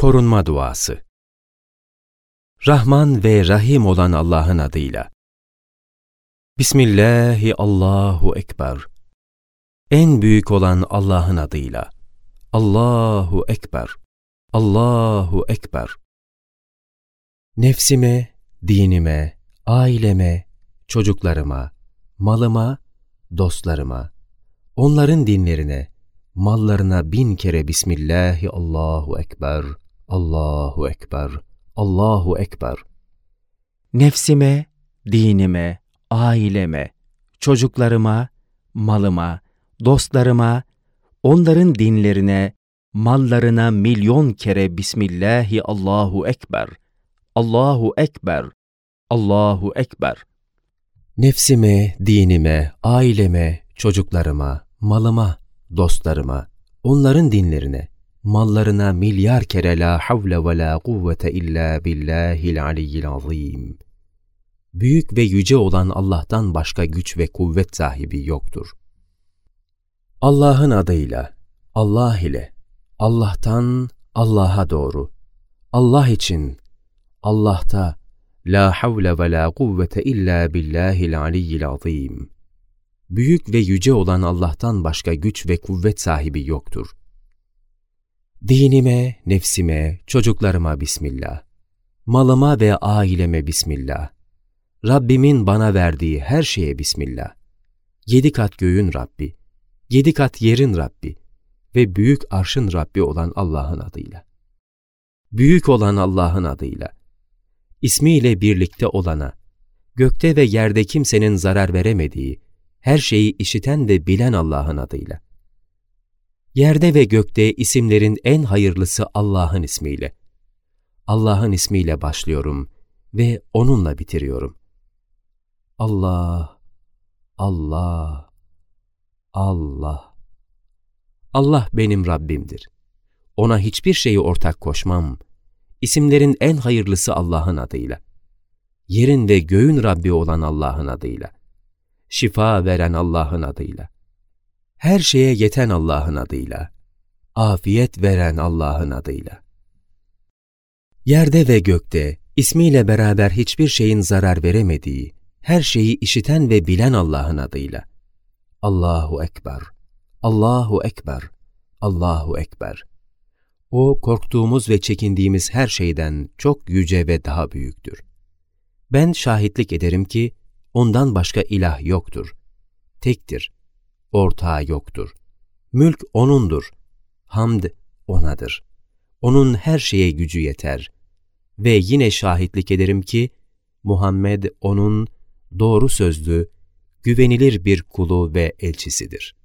Korunma Duası Rahman ve Rahim olan Allah'ın adıyla. Bismillahi Allahu Ekber. En büyük olan Allah'ın adıyla. Allahu Ekber. Allahu Ekber. Nefsime, dinime, aileme, çocuklarıma, malıma, dostlarıma, onların dinlerine, mallarına bin kere Bismillahi Allahu Ekber, Allahu Ekber, Allahu Ekber. Nefsime, dinime, aileme, çocuklarıma, malıma, dostlarıma, onların dinlerine, mallarına milyon kere Bismillahi Allahu Ekber, Allahu Ekber, Allahu Ekber. Nefsime, dinime, aileme, çocuklarıma, malıma, dostlarıma, onların dinlerine, mallarına milyar kere la havle ve la kuvvete illa billahil aliyyil azim. Büyük ve yüce olan Allah'tan başka güç ve kuvvet sahibi yoktur. Allah'ın adıyla, Allah ile, Allah'tan Allah'a doğru, Allah için, Allah'ta, la havle ve la kuvvete illa billahil aliyyil azim. Büyük ve yüce olan Allah'tan başka güç ve kuvvet sahibi yoktur. Dinime, nefsime, çocuklarıma Bismillah. Malıma ve aileme Bismillah. Rabbimin bana verdiği her şeye Bismillah. Yedi kat göğün Rabbi, yedi kat yerin Rabbi ve büyük arşın Rabbi olan Allah'ın adıyla. Büyük olan Allah'ın adıyla. İsmiyle birlikte olana, gökte ve yerde kimsenin zarar veremediği, her şeyi işiten ve bilen Allah'ın adıyla. Yerde ve gökte isimlerin en hayırlısı Allah'ın ismiyle. Allah'ın ismiyle başlıyorum ve onunla bitiriyorum. Allah, Allah, Allah. Allah benim Rabbimdir. Ona hiçbir şeyi ortak koşmam. İsimlerin en hayırlısı Allah'ın adıyla. Yerin ve göğün Rabbi olan Allah'ın adıyla. Şifa veren Allah'ın adıyla her şeye yeten Allah'ın adıyla, afiyet veren Allah'ın adıyla. Yerde ve gökte ismiyle beraber hiçbir şeyin zarar veremediği, her şeyi işiten ve bilen Allah'ın adıyla. Allahu Ekber, Allahu Ekber, Allahu Ekber. O korktuğumuz ve çekindiğimiz her şeyden çok yüce ve daha büyüktür. Ben şahitlik ederim ki ondan başka ilah yoktur. Tektir ortağı yoktur. Mülk O'nundur. Hamd O'nadır. O'nun her şeye gücü yeter. Ve yine şahitlik ederim ki, Muhammed O'nun doğru sözlü, güvenilir bir kulu ve elçisidir.''